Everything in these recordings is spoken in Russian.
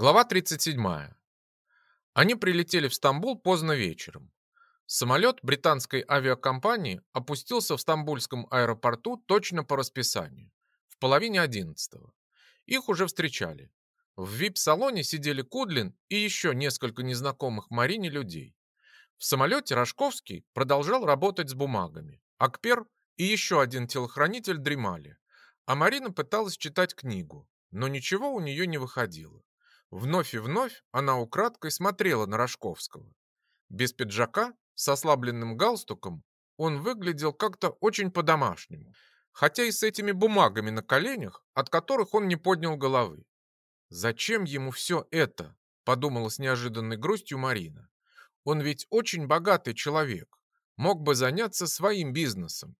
Глава 37. Они прилетели в Стамбул поздно вечером. Самолет британской авиакомпании опустился в стамбульском аэропорту точно по расписанию, в половине одиннадцатого. Их уже встречали. В вип-салоне сидели Кудлин и еще несколько незнакомых Марине людей. В самолете Рожковский продолжал работать с бумагами. Акпер и еще один телохранитель дремали, а Марина пыталась читать книгу, но ничего у нее не выходило. Вновь и вновь она украдкой смотрела на Рожковского. Без пиджака, с ослабленным галстуком, он выглядел как-то очень по-домашнему, хотя и с этими бумагами на коленях, от которых он не поднял головы. «Зачем ему все это?» – подумала с неожиданной грустью Марина. «Он ведь очень богатый человек, мог бы заняться своим бизнесом.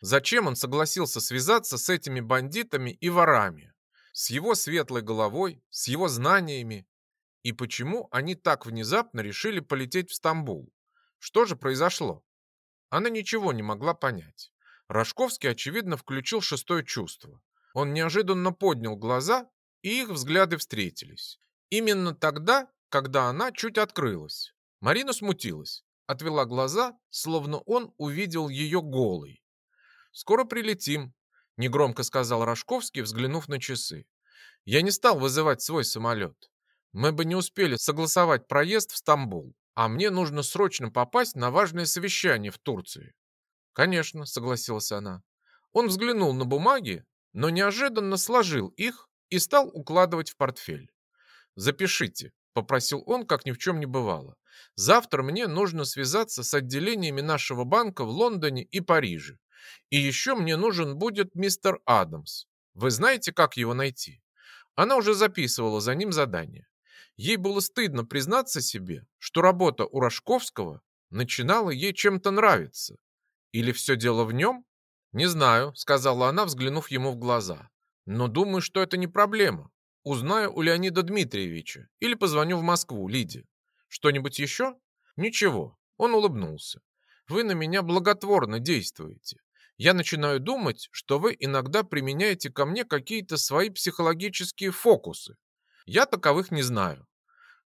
Зачем он согласился связаться с этими бандитами и ворами? С его светлой головой, с его знаниями. И почему они так внезапно решили полететь в Стамбул? Что же произошло? Она ничего не могла понять. Рожковский, очевидно, включил шестое чувство. Он неожиданно поднял глаза, и их взгляды встретились. Именно тогда, когда она чуть открылась. Марина смутилась, отвела глаза, словно он увидел ее голой. «Скоро прилетим», негромко сказал Рожковский, взглянув на часы. Я не стал вызывать свой самолет. Мы бы не успели согласовать проезд в Стамбул, а мне нужно срочно попасть на важное совещание в Турции. Конечно, согласилась она. Он взглянул на бумаги, но неожиданно сложил их и стал укладывать в портфель. «Запишите», — попросил он, как ни в чем не бывало. «Завтра мне нужно связаться с отделениями нашего банка в Лондоне и Париже. И еще мне нужен будет мистер Адамс. Вы знаете, как его найти? Она уже записывала за ним задание. Ей было стыдно признаться себе, что работа у Рожковского начинала ей чем-то нравиться. Или все дело в нем? Не знаю, сказала она, взглянув ему в глаза. Но думаю, что это не проблема. Узнаю у Леонида Дмитриевича или позвоню в Москву Лиде. Что-нибудь еще? Ничего. Он улыбнулся. Вы на меня благотворно действуете я начинаю думать, что вы иногда применяете ко мне какие-то свои психологические фокусы. Я таковых не знаю.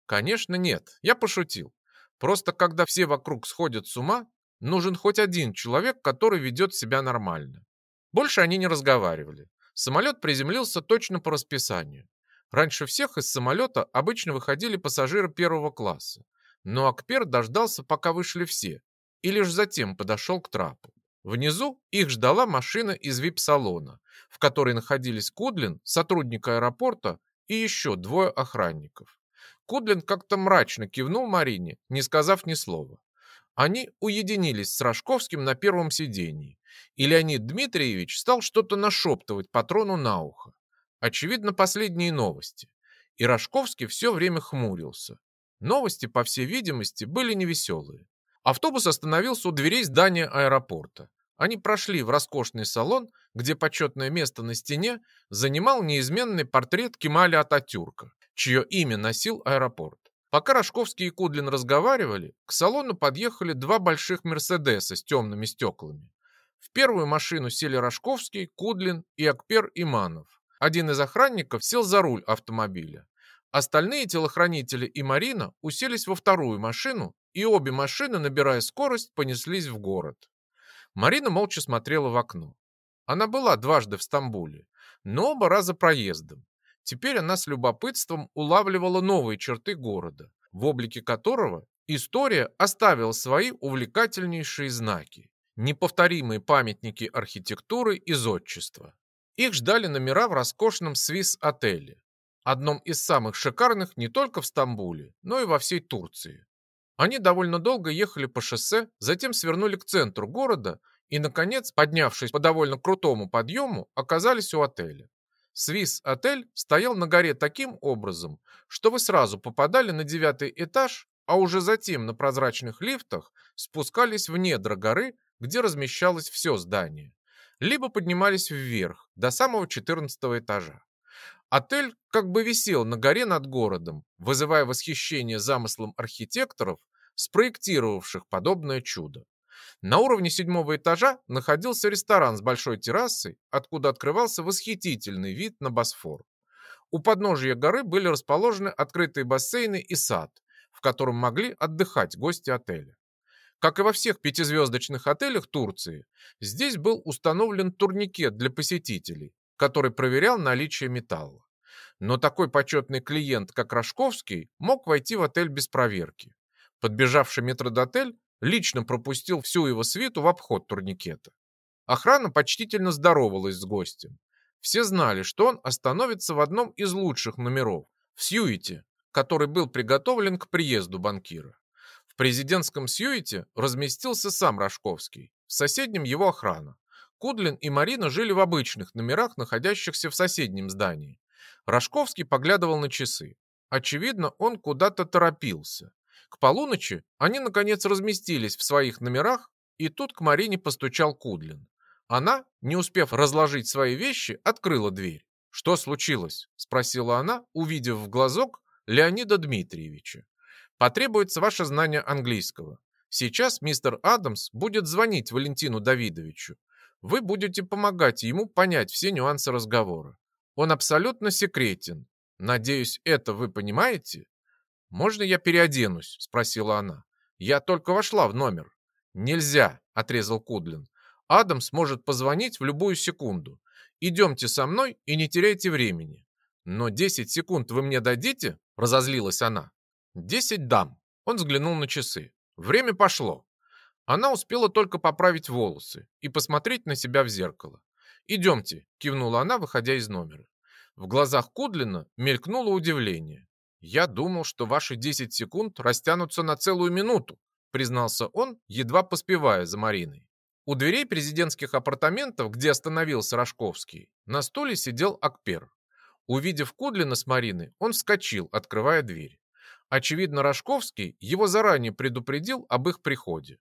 Конечно, нет, я пошутил. Просто когда все вокруг сходят с ума, нужен хоть один человек, который ведет себя нормально. Больше они не разговаривали. Самолет приземлился точно по расписанию. Раньше всех из самолета обычно выходили пассажиры первого класса. Но Акпер дождался, пока вышли все, и лишь затем подошел к трапу. Внизу их ждала машина из вип-салона, в которой находились Кудлин, сотрудник аэропорта и еще двое охранников. Кудлин как-то мрачно кивнул Марине, не сказав ни слова. Они уединились с Рожковским на первом сидении, и Леонид Дмитриевич стал что-то нашептывать патрону на ухо. Очевидно, последние новости. И Рожковский все время хмурился. Новости, по всей видимости, были невеселые. Автобус остановился у дверей здания аэропорта. Они прошли в роскошный салон, где почетное место на стене занимал неизменный портрет Кемаля Ататюрка, чье имя носил аэропорт. Пока Рожковский и Кудлин разговаривали, к салону подъехали два больших «Мерседеса» с темными стеклами. В первую машину сели Рожковский, Кудлин и Акпер Иманов. Один из охранников сел за руль автомобиля. Остальные телохранители и Марина уселись во вторую машину, и обе машины, набирая скорость, понеслись в город. Марина молча смотрела в окно. Она была дважды в Стамбуле, но оба раза проездом. Теперь она с любопытством улавливала новые черты города, в облике которого история оставила свои увлекательнейшие знаки, неповторимые памятники архитектуры и зодчества. Их ждали номера в роскошном Свис-отеле, одном из самых шикарных не только в Стамбуле, но и во всей Турции. Они довольно долго ехали по шоссе, затем свернули к центру города и, наконец, поднявшись по довольно крутому подъему, оказались у отеля. Свис-отель стоял на горе таким образом, что вы сразу попадали на девятый этаж, а уже затем на прозрачных лифтах спускались в недра горы, где размещалось все здание, либо поднимались вверх, до самого 14 этажа. Отель как бы висел на горе над городом, вызывая восхищение замыслом архитекторов, спроектировавших подобное чудо. На уровне седьмого этажа находился ресторан с большой террасой, откуда открывался восхитительный вид на Босфор. У подножия горы были расположены открытые бассейны и сад, в котором могли отдыхать гости отеля. Как и во всех пятизвездочных отелях Турции, здесь был установлен турникет для посетителей, который проверял наличие металла. Но такой почетный клиент, как Рожковский, мог войти в отель без проверки. Подбежавший метродотель лично пропустил всю его свиту в обход турникета. Охрана почтительно здоровалась с гостем. Все знали, что он остановится в одном из лучших номеров, в Сьюите, который был приготовлен к приезду банкира. В президентском Сьюите разместился сам Рожковский, в соседнем его охрана. Кудлин и Марина жили в обычных номерах, находящихся в соседнем здании. Рожковский поглядывал на часы. Очевидно, он куда-то торопился. К полуночи они, наконец, разместились в своих номерах, и тут к Марине постучал Кудлин. Она, не успев разложить свои вещи, открыла дверь. «Что случилось?» – спросила она, увидев в глазок Леонида Дмитриевича. «Потребуется ваше знание английского. Сейчас мистер Адамс будет звонить Валентину Давидовичу. Вы будете помогать ему понять все нюансы разговора. Он абсолютно секретен. Надеюсь, это вы понимаете?» «Можно я переоденусь?» – спросила она. «Я только вошла в номер». «Нельзя», – отрезал Кудлин. «Адамс может позвонить в любую секунду. Идемте со мной и не теряйте времени». «Но 10 секунд вы мне дадите?» – разозлилась она. «Десять дам». Он взглянул на часы. Время пошло. Она успела только поправить волосы и посмотреть на себя в зеркало. «Идемте», – кивнула она, выходя из номера. В глазах Кудлина мелькнуло удивление. «Я думал, что ваши 10 секунд растянутся на целую минуту», признался он, едва поспевая за Мариной. У дверей президентских апартаментов, где остановился Рожковский, на стуле сидел Акпер. Увидев Кудлина с Мариной, он вскочил, открывая дверь. Очевидно, Рожковский его заранее предупредил об их приходе.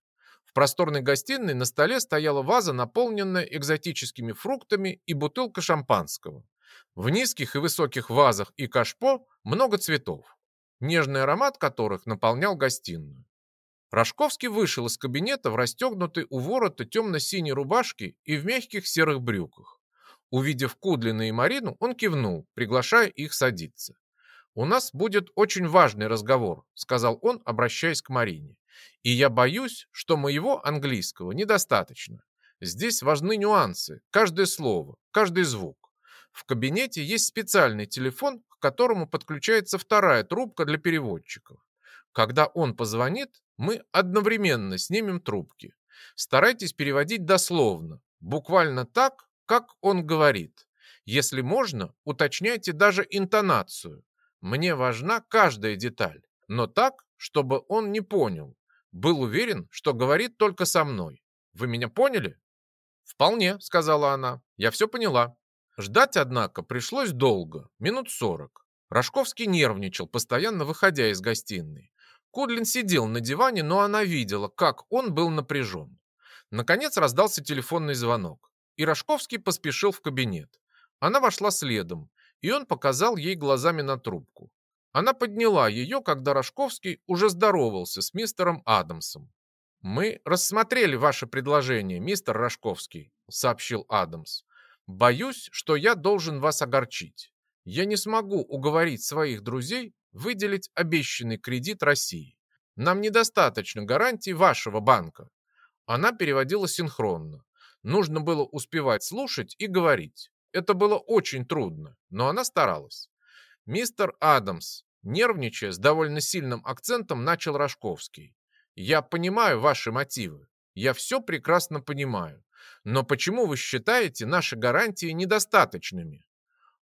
В просторной гостиной на столе стояла ваза, наполненная экзотическими фруктами и бутылка шампанского. В низких и высоких вазах и кашпо много цветов, нежный аромат которых наполнял гостиную. Рожковский вышел из кабинета в расстегнутой у ворота темно-синей рубашке и в мягких серых брюках. Увидев Кудлина и Марину, он кивнул, приглашая их садиться. «У нас будет очень важный разговор», — сказал он, обращаясь к Марине. «И я боюсь, что моего английского недостаточно. Здесь важны нюансы, каждое слово, каждый звук. В кабинете есть специальный телефон, к которому подключается вторая трубка для переводчиков. Когда он позвонит, мы одновременно снимем трубки. Старайтесь переводить дословно, буквально так, как он говорит. Если можно, уточняйте даже интонацию. Мне важна каждая деталь, но так, чтобы он не понял. Был уверен, что говорит только со мной. Вы меня поняли? Вполне, сказала она. Я все поняла. Ждать, однако, пришлось долго, минут сорок. Рожковский нервничал, постоянно выходя из гостиной. Кодлин сидел на диване, но она видела, как он был напряжен. Наконец раздался телефонный звонок, и Рожковский поспешил в кабинет. Она вошла следом, и он показал ей глазами на трубку. Она подняла ее, когда Рожковский уже здоровался с мистером Адамсом. «Мы рассмотрели ваше предложение, мистер Рожковский», — сообщил Адамс. Боюсь, что я должен вас огорчить. Я не смогу уговорить своих друзей выделить обещанный кредит России. Нам недостаточно гарантий вашего банка. Она переводила синхронно. Нужно было успевать слушать и говорить. Это было очень трудно, но она старалась. Мистер Адамс, нервничая с довольно сильным акцентом, начал Рожковский. Я понимаю ваши мотивы. Я все прекрасно понимаю. Но почему вы считаете наши гарантии недостаточными?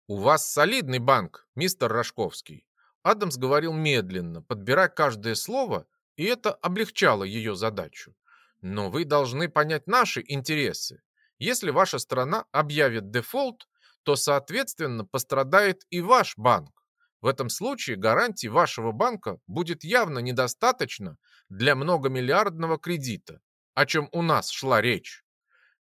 У вас солидный банк, мистер Рожковский. Адамс говорил медленно, подбирая каждое слово, и это облегчало ее задачу. Но вы должны понять наши интересы. Если ваша страна объявит дефолт, то, соответственно, пострадает и ваш банк. В этом случае гарантий вашего банка будет явно недостаточно для многомиллиардного кредита, о чем у нас шла речь.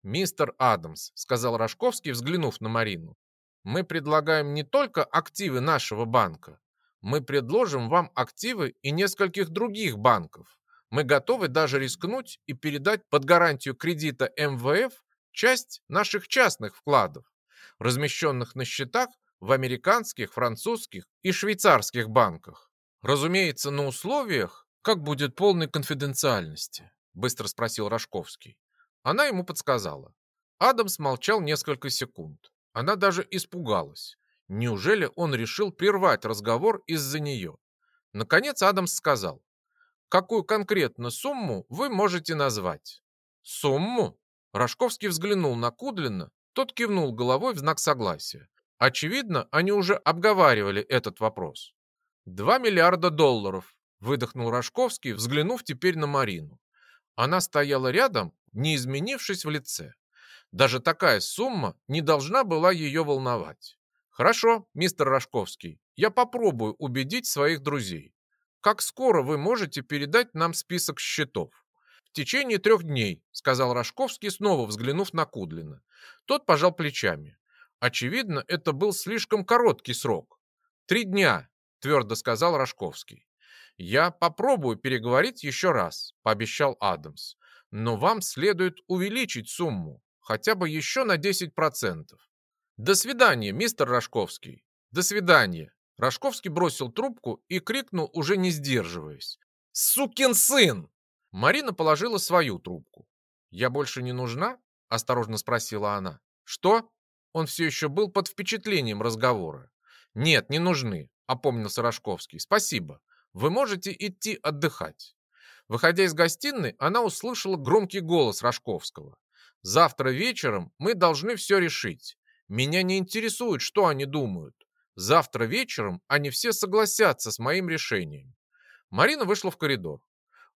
«Мистер Адамс», — сказал Рожковский, взглянув на Марину, «мы предлагаем не только активы нашего банка, мы предложим вам активы и нескольких других банков. Мы готовы даже рискнуть и передать под гарантию кредита МВФ часть наших частных вкладов, размещенных на счетах в американских, французских и швейцарских банках. Разумеется, на условиях, как будет полной конфиденциальности, быстро спросил Рожковский. Она ему подсказала. Адамс молчал несколько секунд. Она даже испугалась. Неужели он решил прервать разговор из-за нее? Наконец Адамс сказал. «Какую конкретно сумму вы можете назвать?» «Сумму?» Рожковский взглянул на Кудлина, тот кивнул головой в знак согласия. Очевидно, они уже обговаривали этот вопрос. «Два миллиарда долларов», — выдохнул Рожковский, взглянув теперь на Марину. Она стояла рядом, не изменившись в лице. Даже такая сумма не должна была ее волновать. «Хорошо, мистер Рожковский, я попробую убедить своих друзей. Как скоро вы можете передать нам список счетов?» «В течение трех дней», — сказал Рожковский, снова взглянув на Кудлина. Тот пожал плечами. Очевидно, это был слишком короткий срок. «Три дня», — твердо сказал Рожковский. «Я попробую переговорить еще раз», — пообещал Адамс. «Но вам следует увеличить сумму, хотя бы еще на 10%. До свидания, мистер Рожковский. До свидания. Рожковский бросил трубку и крикнул, уже не сдерживаясь. «Сукин сын!» Марина положила свою трубку. «Я больше не нужна?» – осторожно спросила она. «Что?» Он все еще был под впечатлением разговора. «Нет, не нужны», – опомнился Рожковский. «Спасибо. Вы можете идти отдыхать». Выходя из гостиной, она услышала громкий голос Рожковского. Завтра вечером мы должны все решить. Меня не интересует, что они думают. Завтра вечером они все согласятся с моим решением. Марина вышла в коридор.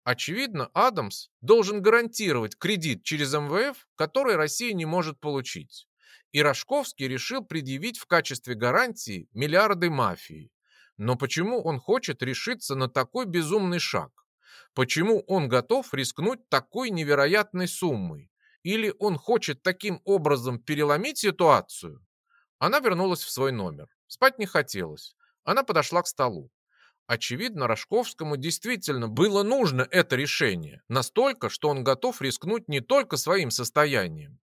Очевидно, Адамс должен гарантировать кредит через МВФ, который Россия не может получить. И Рожковский решил предъявить в качестве гарантии миллиарды мафии. Но почему он хочет решиться на такой безумный шаг? Почему он готов рискнуть такой невероятной суммой? Или он хочет таким образом переломить ситуацию? Она вернулась в свой номер. Спать не хотелось. Она подошла к столу. Очевидно, Рожковскому действительно было нужно это решение, настолько, что он готов рискнуть не только своим состоянием.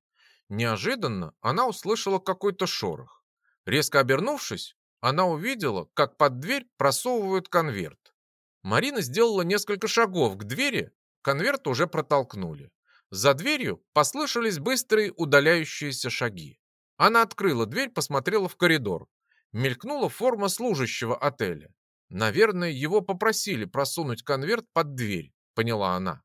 Неожиданно она услышала какой-то шорох. Резко обернувшись, она увидела, как под дверь просовывают конверт. Марина сделала несколько шагов к двери, конверт уже протолкнули. За дверью послышались быстрые удаляющиеся шаги. Она открыла дверь, посмотрела в коридор. Мелькнула форма служащего отеля. Наверное, его попросили просунуть конверт под дверь, поняла она.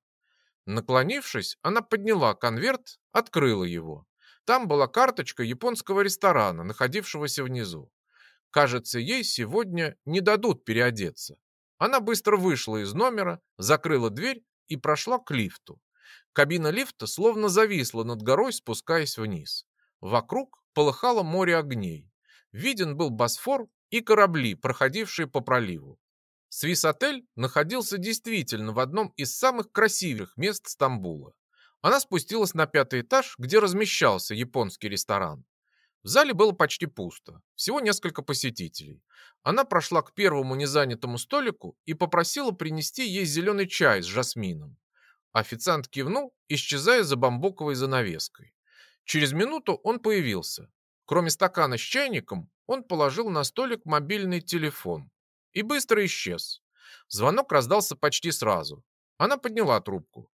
Наклонившись, она подняла конверт, открыла его. Там была карточка японского ресторана, находившегося внизу. Кажется, ей сегодня не дадут переодеться. Она быстро вышла из номера, закрыла дверь и прошла к лифту. Кабина лифта словно зависла над горой, спускаясь вниз. Вокруг полыхало море огней. Виден был Босфор и корабли, проходившие по проливу. Свис-отель находился действительно в одном из самых красивых мест Стамбула. Она спустилась на пятый этаж, где размещался японский ресторан. В зале было почти пусто, всего несколько посетителей. Она прошла к первому незанятому столику и попросила принести ей зеленый чай с жасмином. Официант кивнул, исчезая за бамбуковой занавеской. Через минуту он появился. Кроме стакана с чайником, он положил на столик мобильный телефон и быстро исчез. Звонок раздался почти сразу. Она подняла трубку.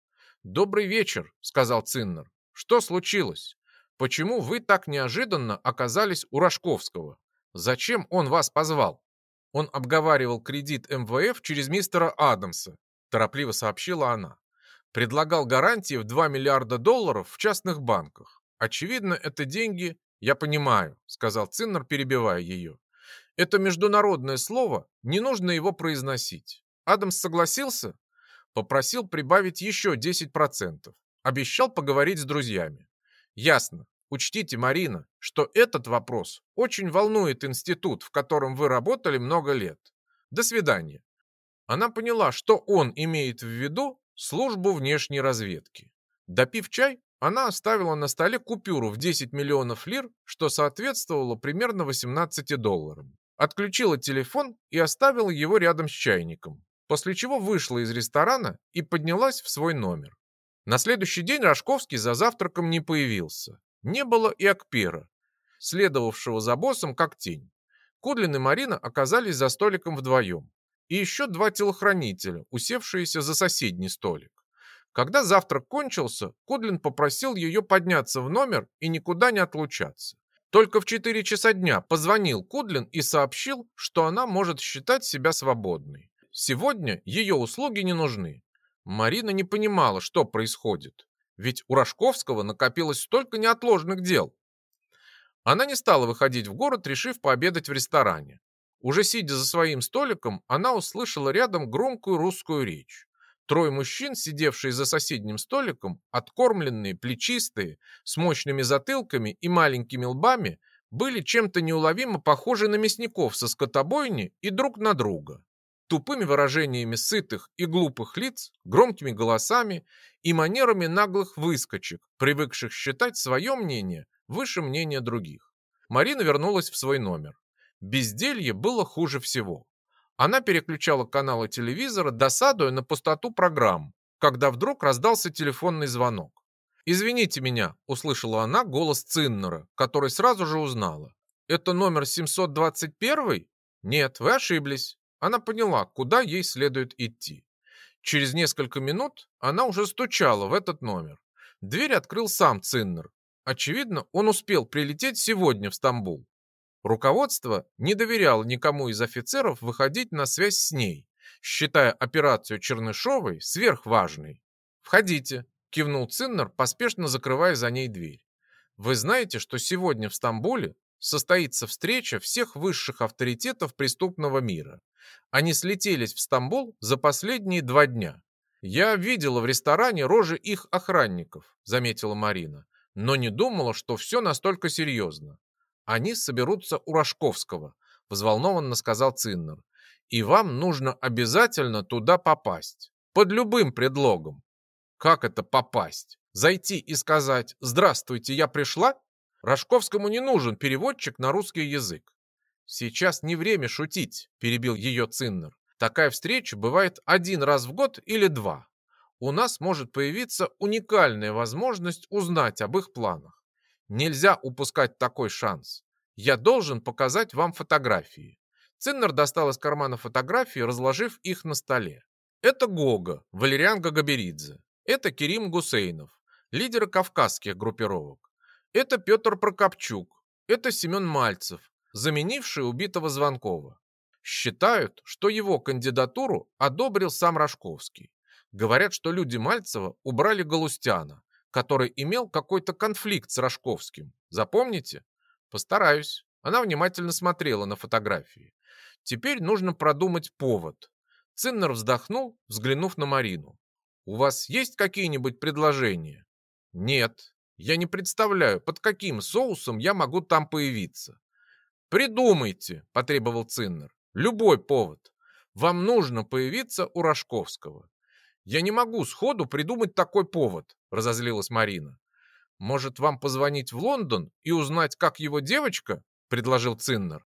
«Добрый вечер», — сказал Циннер. «Что случилось? Почему вы так неожиданно оказались у Рожковского? Зачем он вас позвал?» Он обговаривал кредит МВФ через мистера Адамса, торопливо сообщила она предлагал гарантии в 2 миллиарда долларов в частных банках. Очевидно, это деньги... Я понимаю, сказал Циннер, перебивая ее. Это международное слово, не нужно его произносить. Адамс согласился? Попросил прибавить еще 10%. Обещал поговорить с друзьями. Ясно. Учтите, Марина, что этот вопрос очень волнует институт, в котором вы работали много лет. До свидания. Она поняла, что он имеет в виду, службу внешней разведки. Допив чай, она оставила на столе купюру в 10 миллионов лир, что соответствовало примерно 18 долларам. Отключила телефон и оставила его рядом с чайником, после чего вышла из ресторана и поднялась в свой номер. На следующий день Рожковский за завтраком не появился. Не было и Акпера, следовавшего за боссом как тень. Кудлин и Марина оказались за столиком вдвоем. И еще два телохранителя, усевшиеся за соседний столик. Когда завтрак кончился, Кудлин попросил ее подняться в номер и никуда не отлучаться. Только в 4 часа дня позвонил Кудлин и сообщил, что она может считать себя свободной. Сегодня ее услуги не нужны. Марина не понимала, что происходит. Ведь у Рожковского накопилось столько неотложных дел. Она не стала выходить в город, решив пообедать в ресторане. Уже сидя за своим столиком, она услышала рядом громкую русскую речь. Трое мужчин, сидевшие за соседним столиком, откормленные, плечистые, с мощными затылками и маленькими лбами, были чем-то неуловимо похожи на мясников со скотобойни и друг на друга. Тупыми выражениями сытых и глупых лиц, громкими голосами и манерами наглых выскочек, привыкших считать свое мнение выше мнения других. Марина вернулась в свой номер. Безделье было хуже всего. Она переключала каналы телевизора, досадуя на пустоту программ, когда вдруг раздался телефонный звонок. «Извините меня», — услышала она голос Циннера, который сразу же узнала. «Это номер 721?» «Нет, вы ошиблись». Она поняла, куда ей следует идти. Через несколько минут она уже стучала в этот номер. Дверь открыл сам Циннер. Очевидно, он успел прилететь сегодня в Стамбул. Руководство не доверяло никому из офицеров выходить на связь с ней, считая операцию Чернышовой сверхважной. «Входите», – кивнул Циннер, поспешно закрывая за ней дверь. «Вы знаете, что сегодня в Стамбуле состоится встреча всех высших авторитетов преступного мира. Они слетелись в Стамбул за последние два дня. Я видела в ресторане рожи их охранников», – заметила Марина, «но не думала, что все настолько серьезно. Они соберутся у Рожковского, взволнованно сказал Циннер. И вам нужно обязательно туда попасть. Под любым предлогом. Как это попасть? Зайти и сказать «Здравствуйте, я пришла»? Рожковскому не нужен переводчик на русский язык. Сейчас не время шутить, перебил ее Циннер. Такая встреча бывает один раз в год или два. У нас может появиться уникальная возможность узнать об их планах. Нельзя упускать такой шанс. Я должен показать вам фотографии. Циннер достал из кармана фотографии, разложив их на столе. Это Гога, Валериан Гагаберидзе. Это Керим Гусейнов, лидеры кавказских группировок. Это Петр Прокопчук. Это Семен Мальцев, заменивший убитого Звонкова. Считают, что его кандидатуру одобрил сам Рожковский. Говорят, что люди Мальцева убрали Галустяна, который имел какой-то конфликт с Рожковским. Запомните? Постараюсь. Она внимательно смотрела на фотографии. Теперь нужно продумать повод. Циннер вздохнул, взглянув на Марину. «У вас есть какие-нибудь предложения?» «Нет. Я не представляю, под каким соусом я могу там появиться». «Придумайте», — потребовал Циннер. «Любой повод. Вам нужно появиться у Рожковского. «Я не могу сходу придумать такой повод», — разозлилась Марина. «Может, вам позвонить в Лондон и узнать, как его девочка?» — предложил Циннер.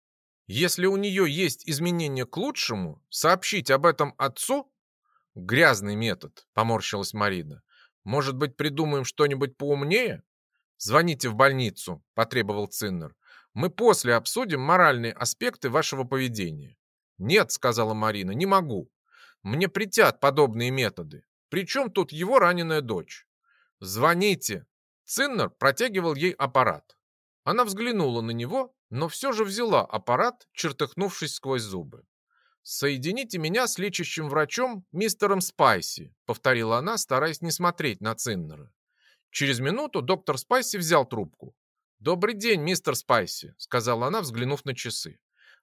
«Если у нее есть изменения к лучшему, сообщить об этом отцу?» «Грязный метод», — поморщилась Марина. «Может быть, придумаем что-нибудь поумнее?» «Звоните в больницу», — потребовал Циннер. «Мы после обсудим моральные аспекты вашего поведения». «Нет», — сказала Марина, — «не могу. Мне притят подобные методы. Причем тут его раненая дочь? Звоните. Циннер протягивал ей аппарат. Она взглянула на него, но все же взяла аппарат, чертыхнувшись сквозь зубы. «Соедините меня с лечащим врачом мистером Спайси», повторила она, стараясь не смотреть на Циннера. Через минуту доктор Спайси взял трубку. «Добрый день, мистер Спайси», сказала она, взглянув на часы.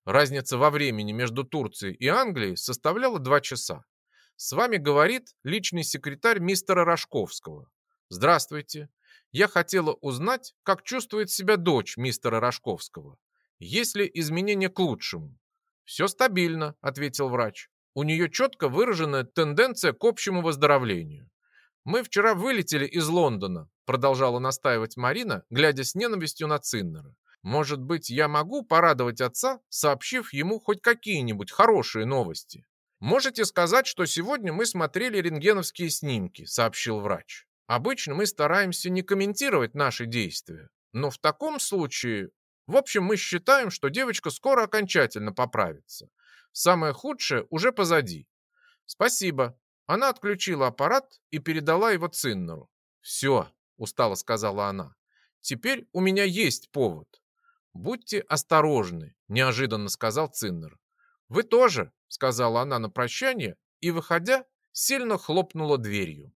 Разница во времени между Турцией и Англией составляла два часа. С вами говорит личный секретарь мистера Рожковского. Здравствуйте. Я хотела узнать, как чувствует себя дочь мистера Рожковского. Есть ли изменения к лучшему? Все стабильно, ответил врач. У нее четко выраженная тенденция к общему выздоровлению. Мы вчера вылетели из Лондона, продолжала настаивать Марина, глядя с ненавистью на Циннера. Может быть, я могу порадовать отца, сообщив ему хоть какие-нибудь хорошие новости? Можете сказать, что сегодня мы смотрели рентгеновские снимки, сообщил врач. Обычно мы стараемся не комментировать наши действия, но в таком случае В общем, мы считаем, что девочка скоро окончательно поправится. Самое худшее уже позади. Спасибо. Она отключила аппарат и передала его Циннеру. Все, устало сказала она. Теперь у меня есть повод. Будьте осторожны, неожиданно сказал Циннер. Вы тоже, сказала она на прощание и, выходя, сильно хлопнула дверью.